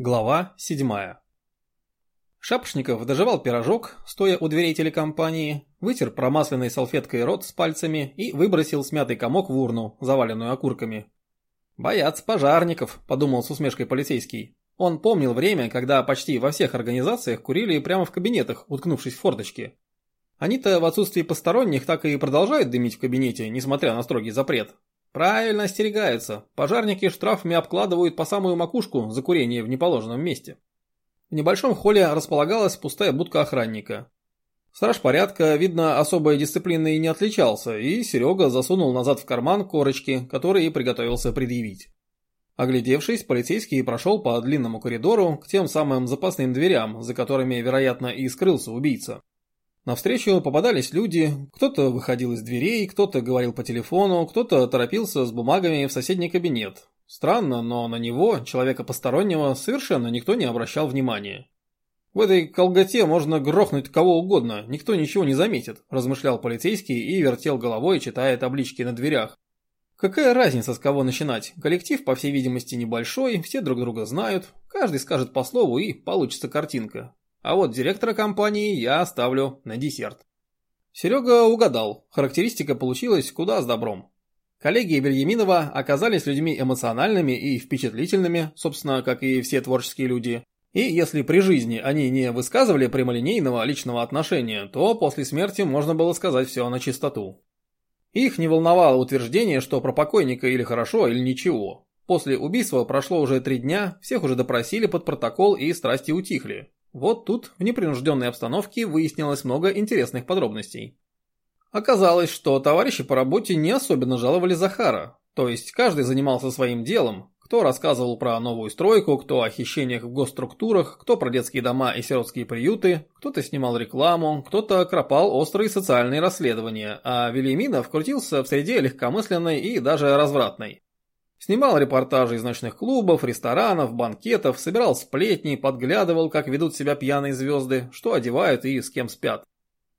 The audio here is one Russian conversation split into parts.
Глава 7. Шапошников доживал пирожок, стоя у дверей телекомпании, вытер промасленной салфеткой рот с пальцами и выбросил смятый комок в урну, заваленную окурками. «Боятся пожарников», – подумал с усмешкой полицейский. Он помнил время, когда почти во всех организациях курили прямо в кабинетах, уткнувшись в форточки. Они-то в отсутствии посторонних так и продолжают дымить в кабинете, несмотря на строгий запрет. Правильно остерегаются. Пожарники штрафами обкладывают по самую макушку за курение в неположенном месте. В небольшом холле располагалась пустая будка охранника. Страж порядка, видно, особой дисциплиной не отличался, и Серега засунул назад в карман корочки, которые приготовился предъявить. Оглядевшись, полицейский прошел по длинному коридору к тем самым запасным дверям, за которыми, вероятно, и скрылся убийца. Навстречу попадались люди, кто-то выходил из дверей, кто-то говорил по телефону, кто-то торопился с бумагами в соседний кабинет. Странно, но на него, человека постороннего, совершенно никто не обращал внимания. «В этой колготе можно грохнуть кого угодно, никто ничего не заметит», – размышлял полицейский и вертел головой, читая таблички на дверях. Какая разница, с кого начинать? Коллектив, по всей видимости, небольшой, все друг друга знают, каждый скажет по слову и получится картинка. А вот директора компании я оставлю на десерт. Серега угадал, характеристика получилась куда с добром. Коллеги Бельяминова оказались людьми эмоциональными и впечатлительными, собственно, как и все творческие люди. И если при жизни они не высказывали прямолинейного личного отношения, то после смерти можно было сказать все на чистоту. Их не волновало утверждение, что про покойника или хорошо, или ничего. После убийства прошло уже три дня, всех уже допросили под протокол и страсти утихли. Вот тут в непринужденной обстановке выяснилось много интересных подробностей. Оказалось, что товарищи по работе не особенно жаловали Захара, то есть каждый занимался своим делом, кто рассказывал про новую стройку, кто о хищениях в госструктурах, кто про детские дома и сиротские приюты, кто-то снимал рекламу, кто-то кропал острые социальные расследования, а Велиминов крутился в среде легкомысленной и даже развратной. Снимал репортажи из ночных клубов, ресторанов, банкетов, собирал сплетни, подглядывал, как ведут себя пьяные звезды, что одевают и с кем спят.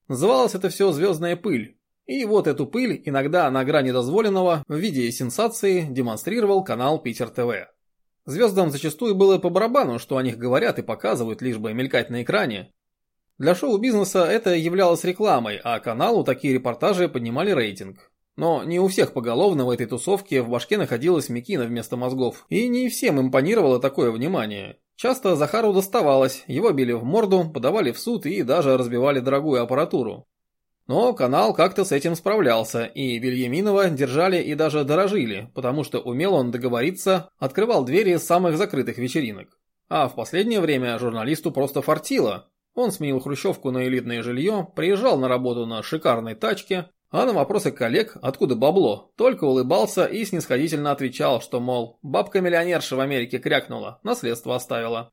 Называлось это все «звездная пыль». И вот эту пыль, иногда на грани дозволенного, в виде сенсации демонстрировал канал Питер ТВ. Звездам зачастую было по барабану, что о них говорят и показывают, лишь бы мелькать на экране. Для шоу-бизнеса это являлось рекламой, а каналу такие репортажи поднимали рейтинг. Но не у всех поголовно в этой тусовке в башке находилась Микина вместо мозгов, и не всем импонировало такое внимание. Часто Захару доставалось, его били в морду, подавали в суд и даже разбивали дорогую аппаратуру. Но канал как-то с этим справлялся, и Вильяминова держали и даже дорожили, потому что умел он договориться, открывал двери самых закрытых вечеринок. А в последнее время журналисту просто фартило. Он сменил хрущевку на элитное жилье, приезжал на работу на шикарной тачке, а на вопросы коллег, откуда бабло, только улыбался и снисходительно отвечал, что, мол, бабка-миллионерша в Америке крякнула, наследство оставила.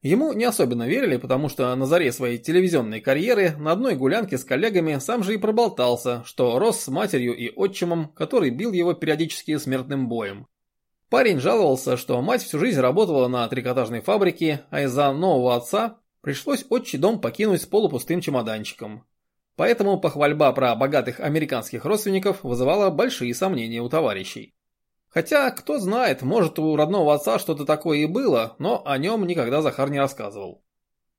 Ему не особенно верили, потому что на заре своей телевизионной карьеры на одной гулянке с коллегами сам же и проболтался, что рос с матерью и отчимом, который бил его периодически смертным боем. Парень жаловался, что мать всю жизнь работала на трикотажной фабрике, а из-за нового отца пришлось отчий дом покинуть с полупустым чемоданчиком. Поэтому похвальба про богатых американских родственников вызывала большие сомнения у товарищей. Хотя, кто знает, может у родного отца что-то такое и было, но о нем никогда Захар не рассказывал.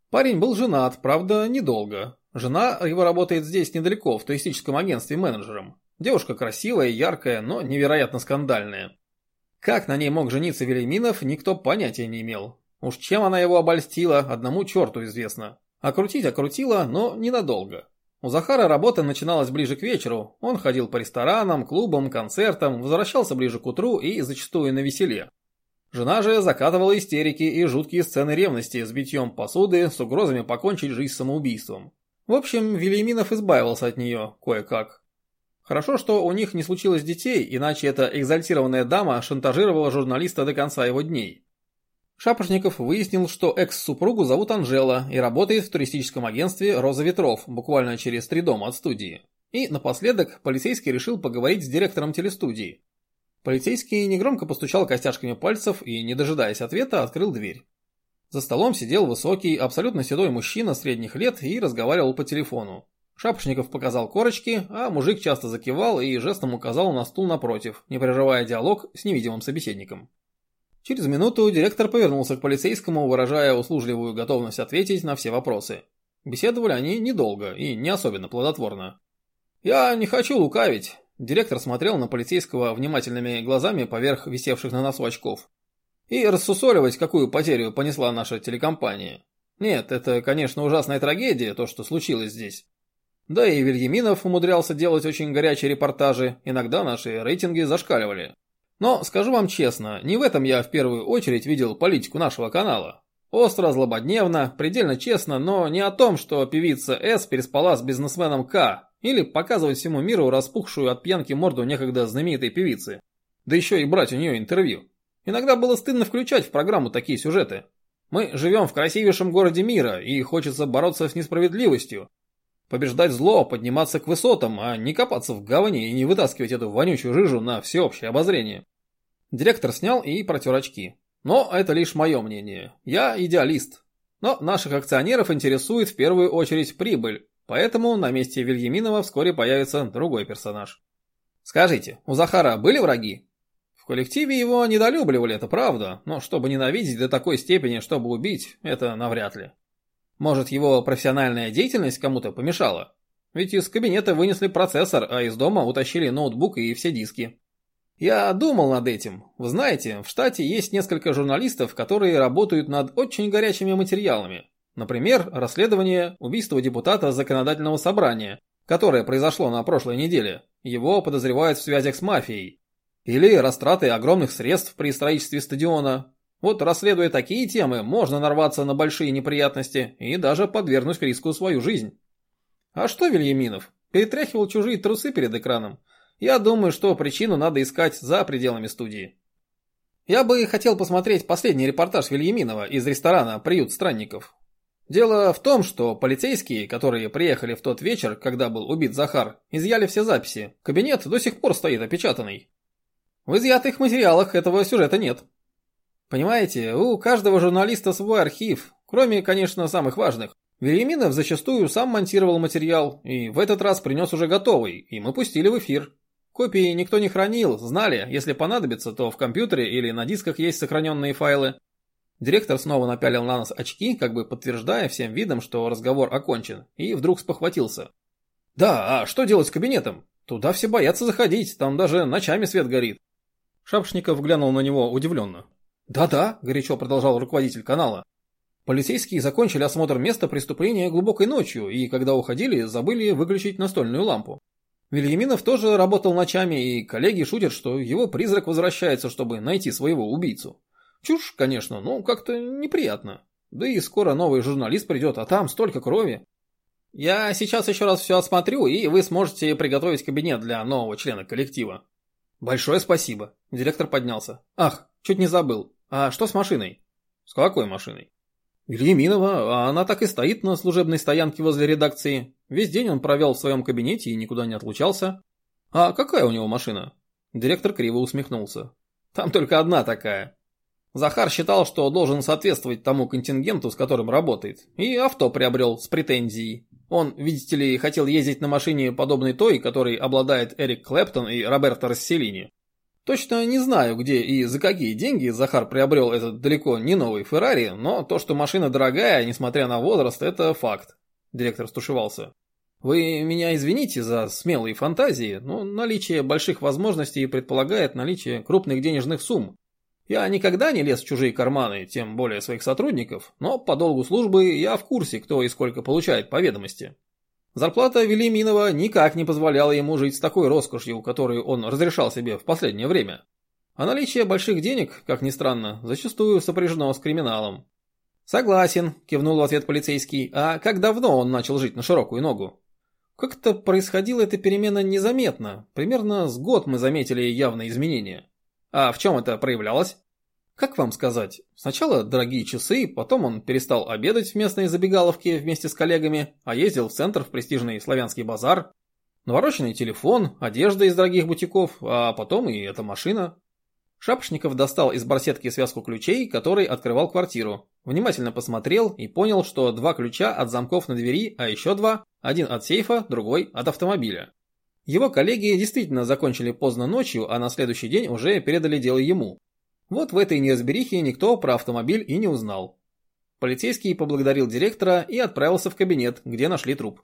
Парень был женат, правда, недолго. Жена его работает здесь недалеко, в туристическом агентстве менеджером. Девушка красивая, яркая, но невероятно скандальная. Как на ней мог жениться Велиминов, никто понятия не имел. Уж чем она его обольстила, одному черту известно. Окрутить окрутила, но ненадолго. У Захара работа начиналась ближе к вечеру. Он ходил по ресторанам, клубам, концертам, возвращался ближе к утру и зачастую на веселе. Жена же закатывала истерики и жуткие сцены ревности с битьем посуды, с угрозами покончить жизнь самоубийством. В общем, Велиминов избавился от нее кое-как. Хорошо, что у них не случилось детей, иначе эта экзальтированная дама шантажировала журналиста до конца его дней. Шапошников выяснил, что экс-супругу зовут Анжела и работает в туристическом агентстве «Роза ветров», буквально через три дома от студии. И напоследок полицейский решил поговорить с директором телестудии. Полицейский негромко постучал костяшками пальцев и, не дожидаясь ответа, открыл дверь. За столом сидел высокий, абсолютно седой мужчина средних лет и разговаривал по телефону. Шапошников показал корочки, а мужик часто закивал и жестом указал на стул напротив, не прерывая диалог с невидимым собеседником. Через минуту директор повернулся к полицейскому, выражая услужливую готовность ответить на все вопросы. Беседовали они недолго и не особенно плодотворно. «Я не хочу лукавить», – директор смотрел на полицейского внимательными глазами поверх висевших на носу очков. «И рассусоливать, какую потерю понесла наша телекомпания. Нет, это, конечно, ужасная трагедия, то, что случилось здесь. Да и Вильяминов умудрялся делать очень горячие репортажи, иногда наши рейтинги зашкаливали. Но, скажу вам честно, не в этом я в первую очередь видел политику нашего канала. Остро, злободневно, предельно честно, но не о том, что певица С переспала с бизнесменом К, или показывать всему миру распухшую от пьянки морду некогда знаменитой певицы. Да еще и брать у нее интервью. Иногда было стыдно включать в программу такие сюжеты. Мы живем в красивейшем городе мира, и хочется бороться с несправедливостью. Побеждать зло, подниматься к высотам, а не копаться в говне и не вытаскивать эту вонючую жижу на всеобщее обозрение. Директор снял и протер очки. Но это лишь мое мнение. Я идеалист. Но наших акционеров интересует в первую очередь прибыль, поэтому на месте Вильяминова вскоре появится другой персонаж. Скажите, у Захара были враги? В коллективе его недолюбливали, это правда, но чтобы ненавидеть до такой степени, чтобы убить, это навряд ли. Может, его профессиональная деятельность кому-то помешала? Ведь из кабинета вынесли процессор, а из дома утащили ноутбук и все диски. Я думал над этим. Вы знаете, в штате есть несколько журналистов, которые работают над очень горячими материалами. Например, расследование убийства депутата законодательного собрания, которое произошло на прошлой неделе. Его подозревают в связях с мафией. Или растраты огромных средств при строительстве стадиона. Вот расследуя такие темы, можно нарваться на большие неприятности и даже подвергнуть риску свою жизнь. А что Вильяминов? Перетряхивал чужие трусы перед экраном. Я думаю, что причину надо искать за пределами студии. Я бы хотел посмотреть последний репортаж Вильяминова из ресторана «Приют странников». Дело в том, что полицейские, которые приехали в тот вечер, когда был убит Захар, изъяли все записи. Кабинет до сих пор стоит опечатанный. В изъятых материалах этого сюжета нет. Понимаете, у каждого журналиста свой архив, кроме, конечно, самых важных. Вильяминов зачастую сам монтировал материал, и в этот раз принес уже готовый, и мы пустили в эфир. Копии никто не хранил, знали, если понадобится, то в компьютере или на дисках есть сохраненные файлы. Директор снова напялил на нас очки, как бы подтверждая всем видом, что разговор окончен, и вдруг спохватился. «Да, а что делать с кабинетом? Туда все боятся заходить, там даже ночами свет горит». Шапшников глянул на него удивленно. «Да-да», – горячо продолжал руководитель канала. Полицейские закончили осмотр места преступления глубокой ночью и, когда уходили, забыли выключить настольную лампу. Вильяминов тоже работал ночами, и коллеги шутят, что его призрак возвращается, чтобы найти своего убийцу. Чушь, конечно, но как-то неприятно. Да и скоро новый журналист придет, а там столько крови. Я сейчас еще раз все осмотрю, и вы сможете приготовить кабинет для нового члена коллектива. Большое спасибо. Директор поднялся. Ах, чуть не забыл. А что с машиной? С какой машиной? Вильяминова, а она так и стоит на служебной стоянке возле редакции. Весь день он провел в своем кабинете и никуда не отлучался. А какая у него машина? Директор криво усмехнулся. Там только одна такая. Захар считал, что должен соответствовать тому контингенту, с которым работает, и авто приобрел с претензией. Он, видите ли, хотел ездить на машине, подобной той, которой обладает Эрик Клэптон и Роберто Расселини. Точно не знаю, где и за какие деньги Захар приобрел этот далеко не новый Феррари, но то, что машина дорогая, несмотря на возраст, это факт. Директор стушевался. Вы меня извините за смелые фантазии, но наличие больших возможностей предполагает наличие крупных денежных сумм. Я никогда не лез в чужие карманы, тем более своих сотрудников, но по долгу службы я в курсе, кто и сколько получает по ведомости. Зарплата Велиминова никак не позволяла ему жить с такой роскошью, которую он разрешал себе в последнее время. А наличие больших денег, как ни странно, зачастую сопряжено с криминалом. «Согласен», – кивнул в ответ полицейский. «А как давно он начал жить на широкую ногу?» «Как-то происходила эта перемена незаметно. Примерно с год мы заметили явные изменения. А в чем это проявлялось?» Как вам сказать? Сначала дорогие часы, потом он перестал обедать в местной забегаловке вместе с коллегами, а ездил в центр в престижный славянский базар. Навороченный телефон, одежда из дорогих бутиков, а потом и эта машина. Шапошников достал из барсетки связку ключей, который открывал квартиру. Внимательно посмотрел и понял, что два ключа от замков на двери, а еще два, один от сейфа, другой от автомобиля. Его коллеги действительно закончили поздно ночью, а на следующий день уже передали дело ему. Вот в этой неразберихе никто про автомобиль и не узнал. Полицейский поблагодарил директора и отправился в кабинет, где нашли труп.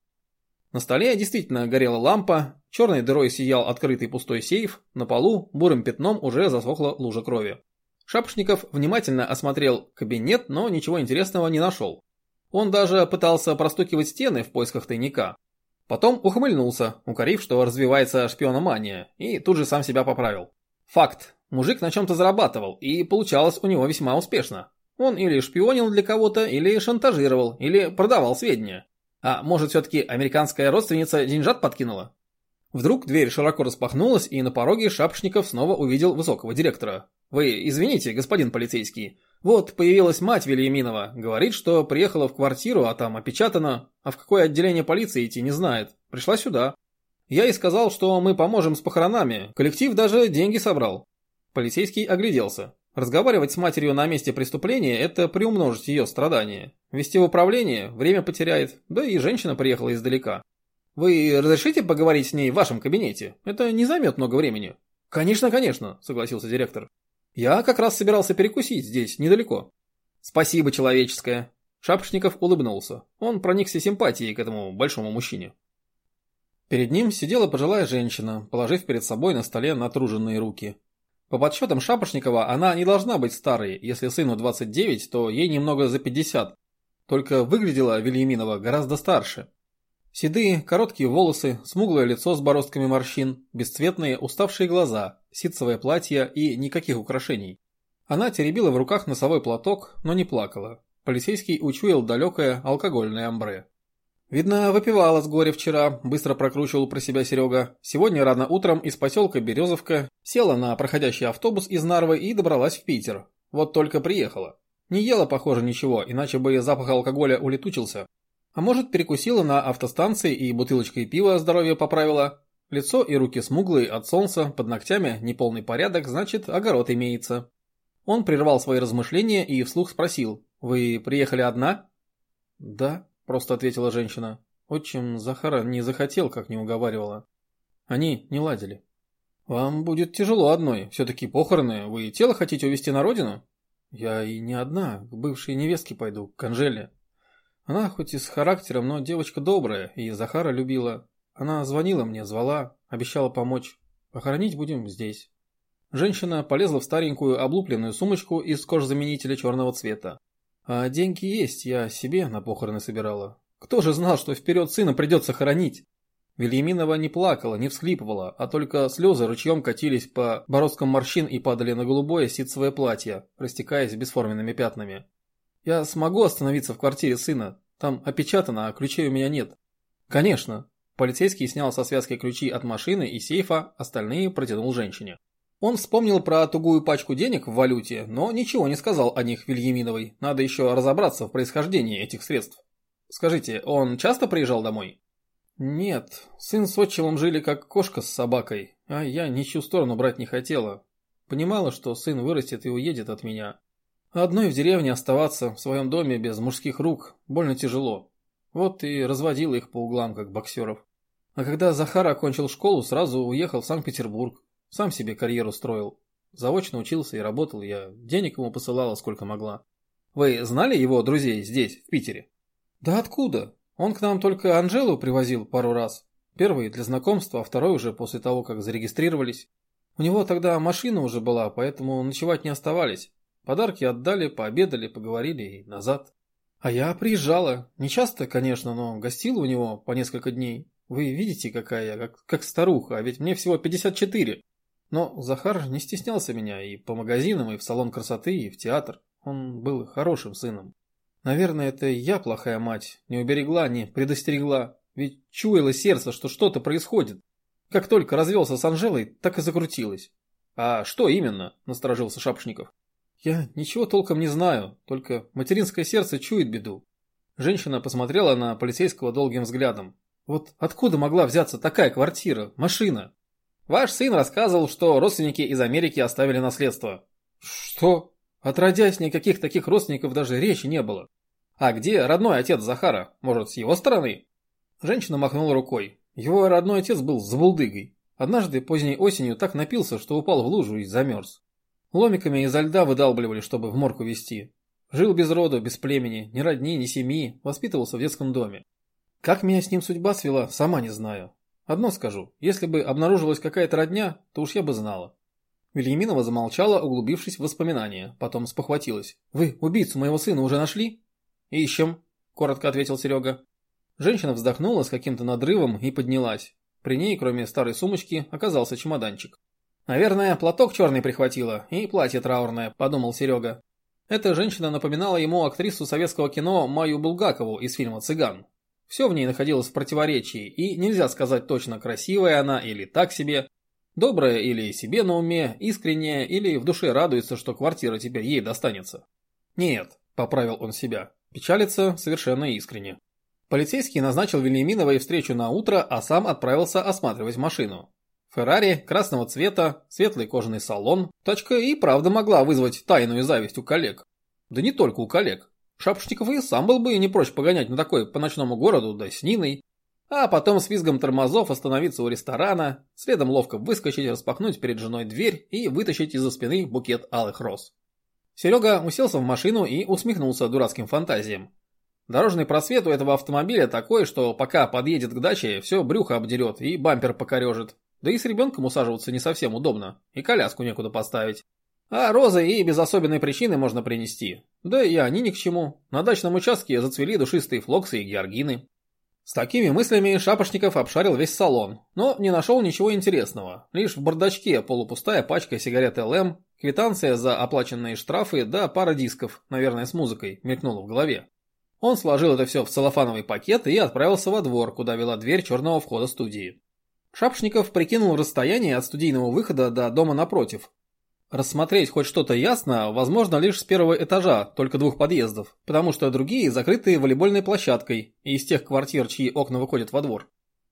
На столе действительно горела лампа, черной дырой сиял открытый пустой сейф, на полу бурым пятном уже засохла лужа крови. Шапошников внимательно осмотрел кабинет, но ничего интересного не нашел. Он даже пытался простукивать стены в поисках тайника. Потом ухмыльнулся, укорив, что развивается шпиономания, и тут же сам себя поправил. Факт. Мужик на чем-то зарабатывал, и получалось у него весьма успешно. Он или шпионил для кого-то, или шантажировал, или продавал сведения. А может все-таки американская родственница деньжат подкинула? Вдруг дверь широко распахнулась, и на пороге Шапошников снова увидел высокого директора. «Вы извините, господин полицейский. Вот появилась мать Вильяминова. Говорит, что приехала в квартиру, а там опечатано. А в какое отделение полиции идти не знает. Пришла сюда. Я ей сказал, что мы поможем с похоронами. Коллектив даже деньги собрал». Полицейский огляделся. Разговаривать с матерью на месте преступления – это приумножить ее страдания. Вести в управление, время потеряет, да и женщина приехала издалека. Вы разрешите поговорить с ней в вашем кабинете? Это не займет много времени. Конечно, конечно, согласился директор. Я как раз собирался перекусить здесь, недалеко. Спасибо, человеческое. Шапошников улыбнулся. Он проникся симпатией к этому большому мужчине. Перед ним сидела пожилая женщина, положив перед собой на столе натруженные руки. По подсчетам Шапошникова, она не должна быть старой, если сыну 29, то ей немного за 50. Только выглядела Вильяминова гораздо старше. Седые, короткие волосы, смуглое лицо с бороздками морщин, бесцветные, уставшие глаза, ситцевое платье и никаких украшений. Она теребила в руках носовой платок, но не плакала. Полицейский учуял далекое алкогольное амбре. Видно, выпивала с горя вчера, быстро прокручивал про себя Серега. Сегодня рано утром из поселка Березовка села на проходящий автобус из Нарвы и добралась в Питер. Вот только приехала. Не ела, похоже, ничего, иначе бы запах алкоголя улетучился. А может, перекусила на автостанции и бутылочкой пива здоровье поправила. Лицо и руки смуглые от солнца, под ногтями неполный порядок, значит, огород имеется. Он прервал свои размышления и вслух спросил, «Вы приехали одна?» «Да», – просто ответила женщина. Отчим Захара не захотел, как не уговаривала. Они не ладили. «Вам будет тяжело одной, все-таки похороны. Вы тело хотите увезти на родину?» «Я и не одна, к бывшей невестке пойду, к Анжеле. Она хоть и с характером, но девочка добрая, и Захара любила. Она звонила мне, звала, обещала помочь. Похоронить будем здесь. Женщина полезла в старенькую облупленную сумочку из кожзаменителя черного цвета. А деньги есть, я себе на похороны собирала. Кто же знал, что вперед сына придется хоронить? Вильяминова не плакала, не всхлипывала, а только слезы ручьем катились по бороздкам морщин и падали на голубое ситцевое платье, растекаясь бесформенными пятнами. Я смогу остановиться в квартире сына. Там опечатано, а ключей у меня нет. Конечно. Полицейский снял со связки ключи от машины и сейфа, остальные протянул женщине. Он вспомнил про тугую пачку денег в валюте, но ничего не сказал о них Вильяминовой. Надо еще разобраться в происхождении этих средств. Скажите, он часто приезжал домой? Нет, сын с отчимом жили как кошка с собакой, а я ничью сторону брать не хотела. Понимала, что сын вырастет и уедет от меня. Одной в деревне оставаться в своем доме без мужских рук больно тяжело. Вот и разводил их по углам, как боксеров. А когда Захар окончил школу, сразу уехал в Санкт-Петербург. Сам себе карьеру строил. Заочно учился и работал я. Денег ему посылала сколько могла. Вы знали его друзей здесь, в Питере? Да откуда? Он к нам только Анжелу привозил пару раз. Первый для знакомства, а второй уже после того, как зарегистрировались. У него тогда машина уже была, поэтому ночевать не оставались. Подарки отдали, пообедали, поговорили и назад. А я приезжала. Не часто, конечно, но гостила у него по несколько дней. Вы видите, какая я, как, как старуха, а ведь мне всего 54. Но Захар не стеснялся меня и по магазинам, и в салон красоты, и в театр. Он был хорошим сыном. Наверное, это я плохая мать, не уберегла, не предостерегла. Ведь чуяло сердце, что что-то происходит. Как только развелся с Анжелой, так и закрутилось. А что именно? Насторожился Шапошников. Я ничего толком не знаю, только материнское сердце чует беду. Женщина посмотрела на полицейского долгим взглядом. Вот откуда могла взяться такая квартира, машина? Ваш сын рассказывал, что родственники из Америки оставили наследство. Что? Отродясь, никаких таких родственников даже речи не было. А где родной отец Захара? Может, с его стороны? Женщина махнула рукой. Его родной отец был забулдыгой. Однажды поздней осенью так напился, что упал в лужу и замерз. Ломиками изо льда выдалбливали, чтобы в морку везти. Жил без роду, без племени, ни родни, ни семьи, воспитывался в детском доме. Как меня с ним судьба свела, сама не знаю. Одно скажу, если бы обнаружилась какая-то родня, то уж я бы знала. Вильяминова замолчала, углубившись в воспоминания, потом спохватилась. «Вы убийцу моего сына уже нашли?» «Ищем», – коротко ответил Серега. Женщина вздохнула с каким-то надрывом и поднялась. При ней, кроме старой сумочки, оказался чемоданчик. «Наверное, платок черный прихватила и платье траурное», – подумал Серега. Эта женщина напоминала ему актрису советского кино Майю Булгакову из фильма «Цыган». Все в ней находилось в противоречии, и нельзя сказать точно, красивая она или так себе, добрая или себе на уме, искренняя или в душе радуется, что квартира теперь ей достанется. Нет, поправил он себя, печалится совершенно искренне. Полицейский назначил Вильяминовой встречу на утро, а сам отправился осматривать машину. Феррари, красного цвета, светлый кожаный салон. Тачка и правда могла вызвать тайную зависть у коллег. Да не только у коллег. Шапошников и сам был бы не прочь погонять на такой по ночному городу, да с Ниной. А потом с визгом тормозов остановиться у ресторана, следом ловко выскочить, распахнуть перед женой дверь и вытащить из-за спины букет алых роз. Серега уселся в машину и усмехнулся дурацким фантазиям. Дорожный просвет у этого автомобиля такой, что пока подъедет к даче, все брюхо обдерет и бампер покорежит. Да и с ребенком усаживаться не совсем удобно, и коляску некуда поставить. А розы и без особенной причины можно принести. Да и они ни к чему. На дачном участке зацвели душистые флоксы и георгины. С такими мыслями Шапошников обшарил весь салон, но не нашел ничего интересного. Лишь в бардачке полупустая пачка сигарет ЛМ, квитанция за оплаченные штрафы да пара дисков, наверное, с музыкой, мелькнула в голове. Он сложил это все в целлофановый пакет и отправился во двор, куда вела дверь черного входа студии. Шапшников прикинул расстояние от студийного выхода до дома напротив. Рассмотреть хоть что-то ясно возможно лишь с первого этажа, только двух подъездов, потому что другие закрыты волейбольной площадкой и из тех квартир, чьи окна выходят во двор.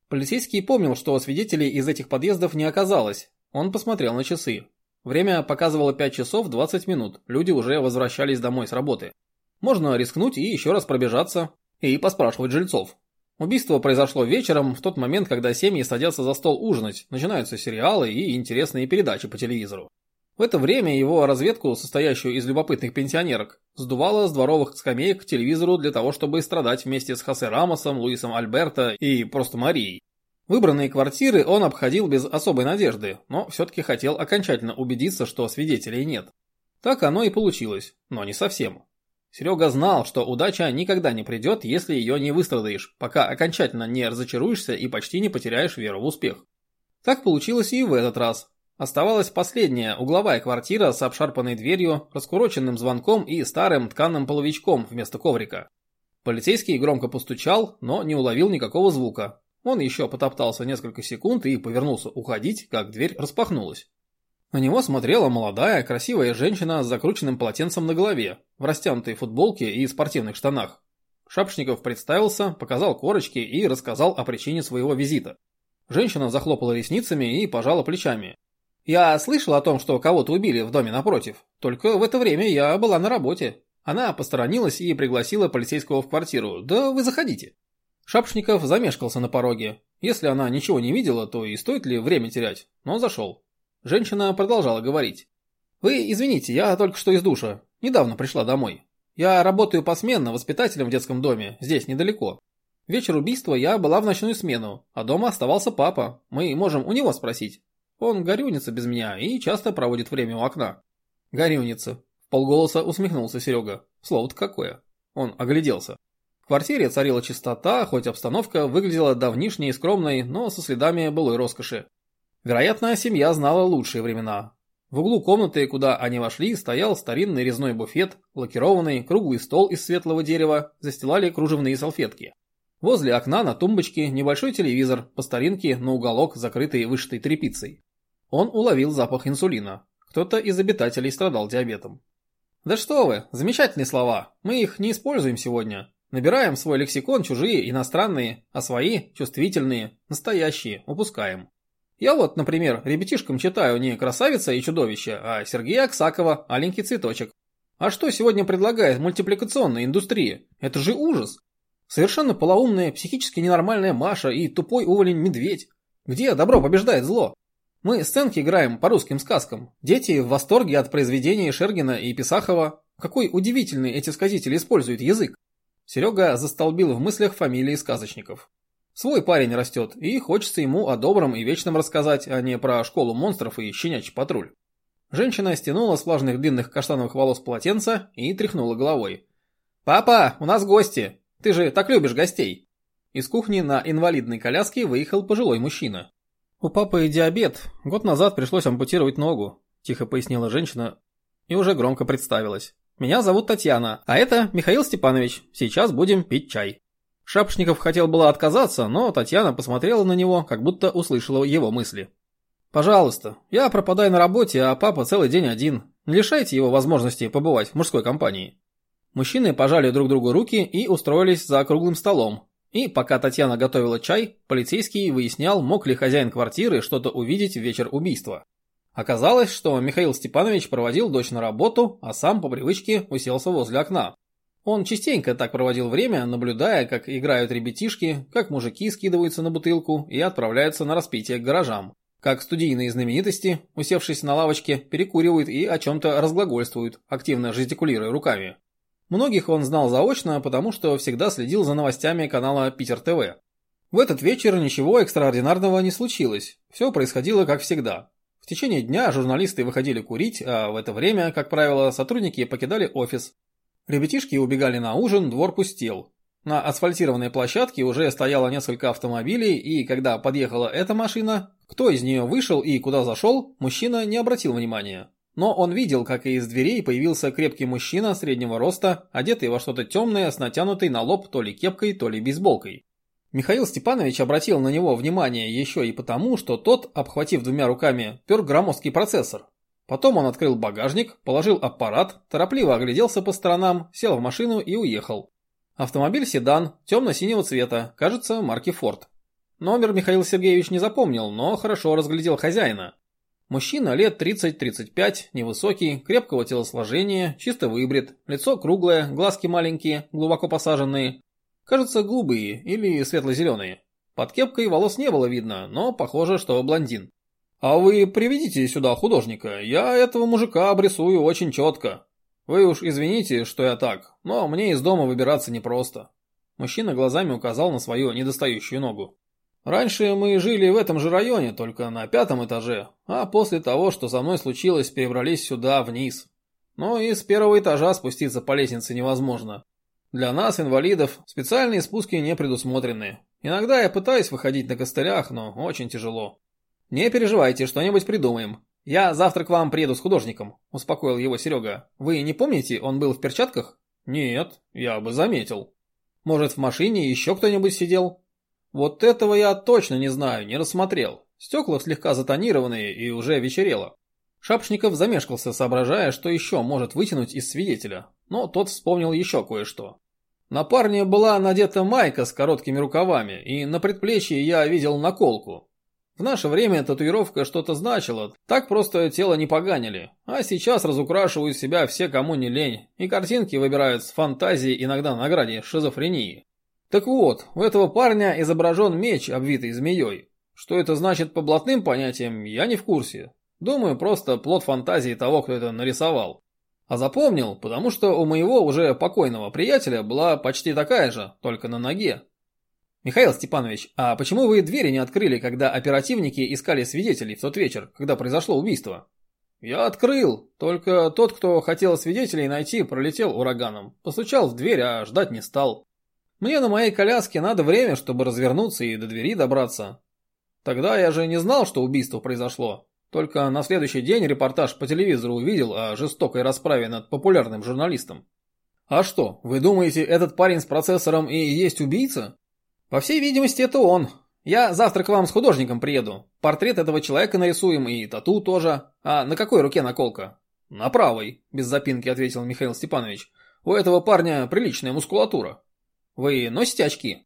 Полицейский помнил, что свидетелей из этих подъездов не оказалось. Он посмотрел на часы. Время показывало 5 часов 20 минут, люди уже возвращались домой с работы. Можно рискнуть и еще раз пробежаться, и поспрашивать жильцов. Убийство произошло вечером, в тот момент, когда семьи садятся за стол ужинать, начинаются сериалы и интересные передачи по телевизору. В это время его разведку, состоящую из любопытных пенсионерок, сдувало с дворовых скамеек к телевизору для того, чтобы страдать вместе с Хосе Рамосом, Луисом Альберто и просто Марией. Выбранные квартиры он обходил без особой надежды, но все-таки хотел окончательно убедиться, что свидетелей нет. Так оно и получилось, но не совсем. Серега знал, что удача никогда не придет, если ее не выстрадаешь, пока окончательно не разочаруешься и почти не потеряешь веру в успех. Так получилось и в этот раз. Оставалась последняя угловая квартира с обшарпанной дверью, раскуроченным звонком и старым тканым половичком вместо коврика. Полицейский громко постучал, но не уловил никакого звука. Он еще потоптался несколько секунд и повернулся уходить, как дверь распахнулась. На него смотрела молодая, красивая женщина с закрученным полотенцем на голове, в растянутой футболке и спортивных штанах. Шапшников представился, показал корочки и рассказал о причине своего визита. Женщина захлопала ресницами и пожала плечами. «Я слышал о том, что кого-то убили в доме напротив. Только в это время я была на работе». Она посторонилась и пригласила полицейского в квартиру. «Да вы заходите». Шапшников замешкался на пороге. Если она ничего не видела, то и стоит ли время терять? Но зашел. Женщина продолжала говорить. «Вы извините, я только что из душа. Недавно пришла домой. Я работаю посменно воспитателем в детском доме, здесь недалеко. Вечер убийства я была в ночную смену, а дома оставался папа. Мы можем у него спросить. Он горюнится без меня и часто проводит время у окна». «Горюнится», – полголоса усмехнулся Серега. Слово-то какое. Он огляделся. В квартире царила чистота, хоть обстановка выглядела давнишней и скромной, но со следами былой роскоши. Вероятно, семья знала лучшие времена. В углу комнаты, куда они вошли, стоял старинный резной буфет, лакированный, круглый стол из светлого дерева, застилали кружевные салфетки. Возле окна на тумбочке небольшой телевизор, по старинке на уголок, закрытый вышитой тряпицей. Он уловил запах инсулина. Кто-то из обитателей страдал диабетом. «Да что вы, замечательные слова. Мы их не используем сегодня. Набираем свой лексикон чужие, иностранные, а свои, чувствительные, настоящие, упускаем. Я вот, например, ребятишкам читаю не «Красавица и чудовище», а Сергея Аксакова «Аленький цветочек». А что сегодня предлагает мультипликационная индустрия? Это же ужас. Совершенно полоумная, психически ненормальная Маша и тупой уволень медведь. Где добро побеждает зло? Мы сценки играем по русским сказкам. Дети в восторге от произведений Шергина и Писахова. Какой удивительный эти сказители используют язык. Серега застолбил в мыслях фамилии сказочников. Свой парень растет, и хочется ему о добром и вечном рассказать, а не про школу монстров и щенячий патруль. Женщина стянула с влажных длинных каштановых волос полотенца и тряхнула головой. «Папа, у нас гости! Ты же так любишь гостей!» Из кухни на инвалидной коляске выехал пожилой мужчина. «У папы диабет. Год назад пришлось ампутировать ногу», – тихо пояснила женщина и уже громко представилась. «Меня зовут Татьяна, а это Михаил Степанович. Сейчас будем пить чай». Шапошников хотел было отказаться, но Татьяна посмотрела на него, как будто услышала его мысли. «Пожалуйста, я пропадаю на работе, а папа целый день один. Не лишайте его возможности побывать в мужской компании». Мужчины пожали друг другу руки и устроились за круглым столом, и пока Татьяна готовила чай, полицейский выяснял, мог ли хозяин квартиры что-то увидеть в вечер убийства. Оказалось, что Михаил Степанович проводил дочь на работу, а сам по привычке уселся возле окна. Он частенько так проводил время, наблюдая, как играют ребятишки, как мужики скидываются на бутылку и отправляются на распитие к гаражам, как студийные знаменитости, усевшись на лавочке, перекуривают и о чем-то разглагольствуют, активно жестикулируя руками. Многих он знал заочно, потому что всегда следил за новостями канала Питер ТВ. В этот вечер ничего экстраординарного не случилось, все происходило как всегда. В течение дня журналисты выходили курить, а в это время, как правило, сотрудники покидали офис. Ребятишки убегали на ужин, двор пустел. На асфальтированной площадке уже стояло несколько автомобилей, и когда подъехала эта машина, кто из нее вышел и куда зашел, мужчина не обратил внимания. Но он видел, как из дверей появился крепкий мужчина среднего роста, одетый во что-то темное с натянутой на лоб то ли кепкой, то ли бейсболкой. Михаил Степанович обратил на него внимание еще и потому, что тот, обхватив двумя руками, пер громоздкий процессор. Потом он открыл багажник, положил аппарат, торопливо огляделся по сторонам, сел в машину и уехал. Автомобиль седан, темно-синего цвета, кажется, марки Ford. Номер Михаил Сергеевич не запомнил, но хорошо разглядел хозяина. Мужчина лет 30-35, невысокий, крепкого телосложения, чисто выбрит, лицо круглое, глазки маленькие, глубоко посаженные. Кажется, голубые или светло-зеленые. Под кепкой волос не было видно, но похоже, что блондин. «А вы приведите сюда художника, я этого мужика обрисую очень четко. Вы уж извините, что я так, но мне из дома выбираться непросто». Мужчина глазами указал на свою недостающую ногу. Раньше мы жили в этом же районе, только на пятом этаже, а после того, что со мной случилось, перебрались сюда, вниз. Но и с первого этажа спуститься по лестнице невозможно. Для нас, инвалидов, специальные спуски не предусмотрены. Иногда я пытаюсь выходить на костылях, но очень тяжело. Не переживайте, что-нибудь придумаем. Я завтра к вам приеду с художником, успокоил его Серега. Вы не помните, он был в перчатках? Нет, я бы заметил. Может, в машине еще кто-нибудь сидел? Вот этого я точно не знаю, не рассмотрел. Стекла слегка затонированные и уже вечерело. Шапшников замешкался, соображая, что еще может вытянуть из свидетеля, но тот вспомнил еще кое-что. На парне была надета майка с короткими рукавами, и на предплечье я видел наколку. В наше время татуировка что-то значила, так просто тело не поганили, а сейчас разукрашивают себя все, кому не лень, и картинки выбирают с фантазией иногда на граде шизофрении. Так вот, у этого парня изображен меч, обвитый змеей. Что это значит по блатным понятиям, я не в курсе. Думаю, просто плод фантазии того, кто это нарисовал. А запомнил, потому что у моего уже покойного приятеля была почти такая же, только на ноге. Михаил Степанович, а почему вы двери не открыли, когда оперативники искали свидетелей в тот вечер, когда произошло убийство? Я открыл, только тот, кто хотел свидетелей найти, пролетел ураганом. Постучал в дверь, а ждать не стал. Мне на моей коляске надо время, чтобы развернуться и до двери добраться. Тогда я же не знал, что убийство произошло. Только на следующий день репортаж по телевизору увидел о жестокой расправе над популярным журналистом. А что, вы думаете, этот парень с процессором и есть убийца? По всей видимости, это он. Я завтра к вам с художником приеду. Портрет этого человека нарисуем и тату тоже. А на какой руке наколка? На правой, без запинки ответил Михаил Степанович. У этого парня приличная мускулатура. Вы носите очки?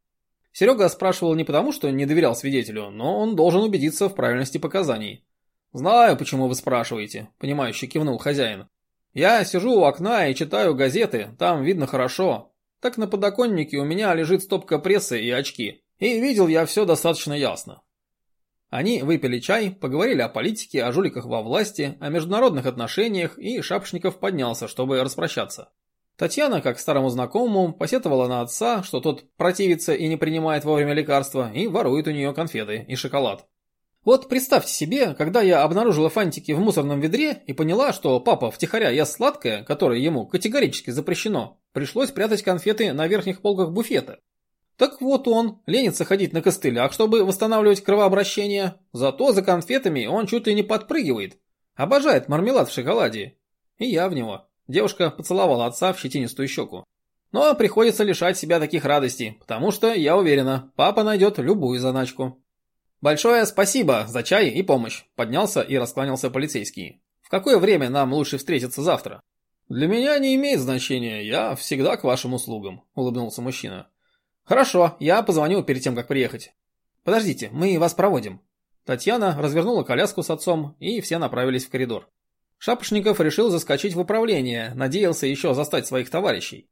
Серега спрашивал не потому, что не доверял свидетелю, но он должен убедиться в правильности показаний. «Знаю, почему вы спрашиваете», – понимающе кивнул хозяин. «Я сижу у окна и читаю газеты, там видно хорошо. Так на подоконнике у меня лежит стопка прессы и очки. И видел я все достаточно ясно». Они выпили чай, поговорили о политике, о жуликах во власти, о международных отношениях, и Шапшников поднялся, чтобы распрощаться. Татьяна, как старому знакомому, посетовала на отца, что тот противится и не принимает вовремя лекарства, и ворует у нее конфеты и шоколад. Вот представьте себе, когда я обнаружила фантики в мусорном ведре и поняла, что папа втихаря ест сладкое, которое ему категорически запрещено, пришлось прятать конфеты на верхних полках буфета. Так вот он, ленится ходить на костылях, чтобы восстанавливать кровообращение, зато за конфетами он чуть ли не подпрыгивает. Обожает мармелад в шоколаде. И я в него. Девушка поцеловала отца в щетинистую щеку. Но приходится лишать себя таких радостей, потому что, я уверена, папа найдет любую заначку. Большое спасибо за чай и помощь, поднялся и раскланялся полицейский. В какое время нам лучше встретиться завтра? Для меня не имеет значения, я всегда к вашим услугам, улыбнулся мужчина. Хорошо, я позвоню перед тем, как приехать. Подождите, мы вас проводим. Татьяна развернула коляску с отцом, и все направились в коридор. Шапошников решил заскочить в управление, надеялся еще застать своих товарищей.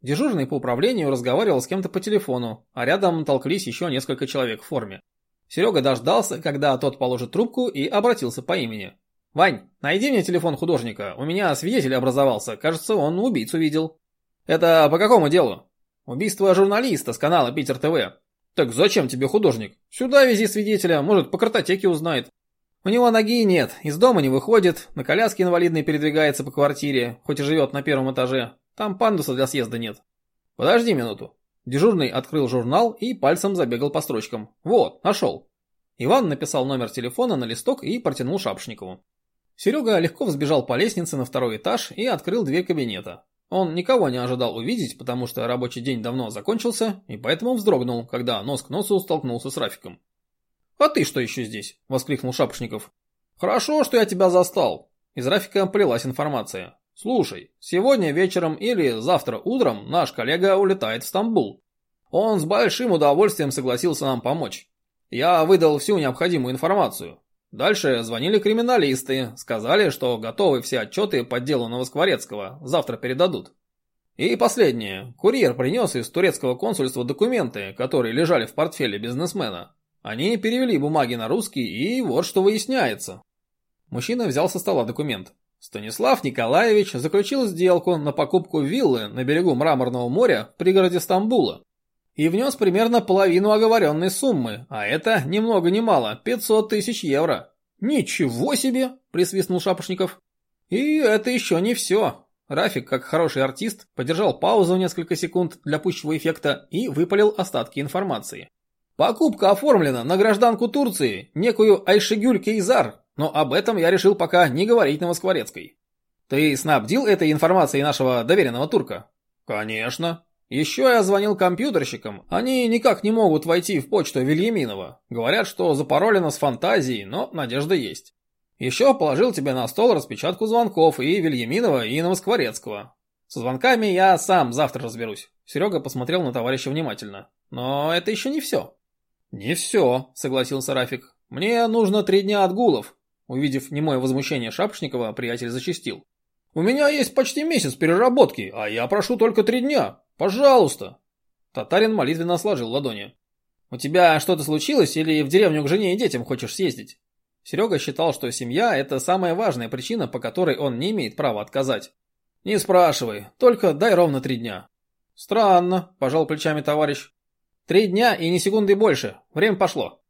Дежурный по управлению разговаривал с кем-то по телефону, а рядом толклись еще несколько человек в форме. Серега дождался, когда тот положит трубку и обратился по имени. «Вань, найди мне телефон художника, у меня свидетель образовался, кажется, он убийцу видел». «Это по какому делу?» «Убийство журналиста с канала Питер ТВ». «Так зачем тебе художник? Сюда вези свидетеля, может, по картотеке узнает». У него ноги нет, из дома не выходит, на коляске инвалидной передвигается по квартире, хоть и живет на первом этаже. Там пандуса для съезда нет. Подожди минуту. Дежурный открыл журнал и пальцем забегал по строчкам. Вот, нашел. Иван написал номер телефона на листок и протянул Шапшникову. Серега легко взбежал по лестнице на второй этаж и открыл дверь кабинета. Он никого не ожидал увидеть, потому что рабочий день давно закончился, и поэтому вздрогнул, когда нос к носу столкнулся с Рафиком. «А ты что еще здесь?» – воскликнул Шапошников. «Хорошо, что я тебя застал». Из Рафика полилась информация. «Слушай, сегодня вечером или завтра утром наш коллега улетает в Стамбул. Он с большим удовольствием согласился нам помочь. Я выдал всю необходимую информацию. Дальше звонили криминалисты, сказали, что готовы все отчеты по делу Новоскворецкого, завтра передадут. И последнее. Курьер принес из турецкого консульства документы, которые лежали в портфеле бизнесмена. Они перевели бумаги на русский, и вот что выясняется. Мужчина взял со стола документ. Станислав Николаевич заключил сделку на покупку виллы на берегу Мраморного моря в пригороде Стамбула и внес примерно половину оговоренной суммы, а это ни много ни мало 500 тысяч евро. «Ничего себе!» – присвистнул Шапошников. И это еще не все. Рафик, как хороший артист, подержал паузу несколько секунд для пущего эффекта и выпалил остатки информации. Покупка оформлена на гражданку Турции, некую Айшигюль Кейзар, но об этом я решил пока не говорить на Москворецкой. Ты снабдил этой информацией нашего доверенного турка? Конечно. Еще я звонил компьютерщикам, они никак не могут войти в почту Вильяминова. Говорят, что запаролено с фантазией, но надежда есть. Еще положил тебе на стол распечатку звонков и Вильяминова, и Москворецкого. Со звонками я сам завтра разберусь. Серега посмотрел на товарища внимательно. Но это еще не все. «Не все», — согласился Рафик. «Мне нужно три дня отгулов». Увидев немое возмущение Шапошникова, приятель зачастил. «У меня есть почти месяц переработки, а я прошу только три дня. Пожалуйста!» Татарин молитвенно сложил ладони. «У тебя что-то случилось или в деревню к жене и детям хочешь съездить?» Серега считал, что семья – это самая важная причина, по которой он не имеет права отказать. «Не спрашивай, только дай ровно три дня». «Странно», – пожал плечами товарищ. Три дня и ни секунды больше. Время пошло.